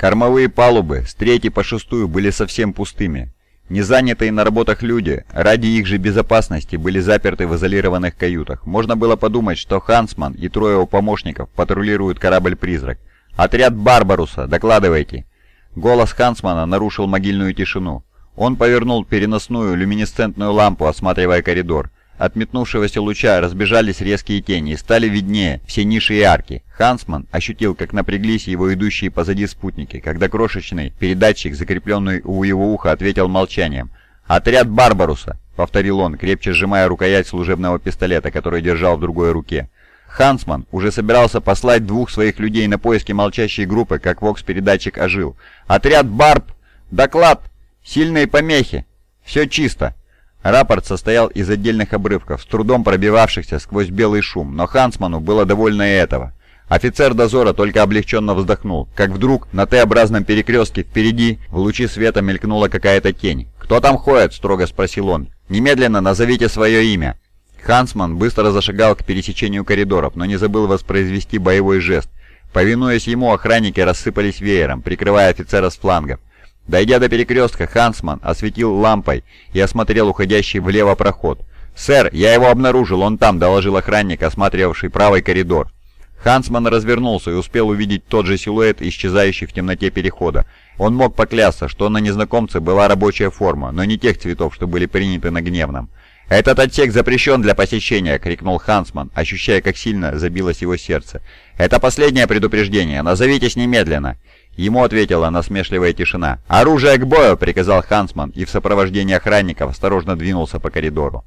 Кормовые палубы с третьей по шестую были совсем пустыми. Незанятые на работах люди, ради их же безопасности, были заперты в изолированных каютах. Можно было подумать, что Хансман и трое его помощников патрулируют корабль-призрак. «Отряд Барбаруса, докладывайте!» Голос Хансмана нарушил могильную тишину. Он повернул переносную люминесцентную лампу, осматривая коридор. От метнувшегося луча разбежались резкие тени и стали виднее все ниши и арки. Хансман ощутил, как напряглись его идущие позади спутники, когда крошечный передатчик, закрепленный у его уха, ответил молчанием. «Отряд Барбаруса!» — повторил он, крепче сжимая рукоять служебного пистолета, который держал в другой руке. Хансман уже собирался послать двух своих людей на поиски молчащей группы, как вокс-передатчик ожил. «Отряд Барб! Доклад! Сильные помехи! Все чисто!» Рапорт состоял из отдельных обрывков, с трудом пробивавшихся сквозь белый шум, но Хансману было довольно и этого. Офицер дозора только облегченно вздохнул, как вдруг на Т-образном перекрестке впереди в лучи света мелькнула какая-то тень. «Кто там ходит?» — строго спросил он. «Немедленно назовите свое имя». Хансман быстро зашагал к пересечению коридоров, но не забыл воспроизвести боевой жест. Повинуясь ему, охранники рассыпались веером, прикрывая офицера с флангов. Дойдя до перекрестка, Хансман осветил лампой и осмотрел уходящий влево проход. «Сэр, я его обнаружил, он там», — доложил охранник, осматривавший правый коридор. Хансман развернулся и успел увидеть тот же силуэт, исчезающий в темноте перехода. Он мог поклясться, что на незнакомце была рабочая форма, но не тех цветов, что были приняты на гневном. «Этот отсек запрещен для посещения!» — крикнул Хансман, ощущая, как сильно забилось его сердце. «Это последнее предупреждение. Назовитесь немедленно!» Ему ответила насмешливая тишина. «Оружие к бою!» — приказал Хансман и в сопровождении охранников осторожно двинулся по коридору.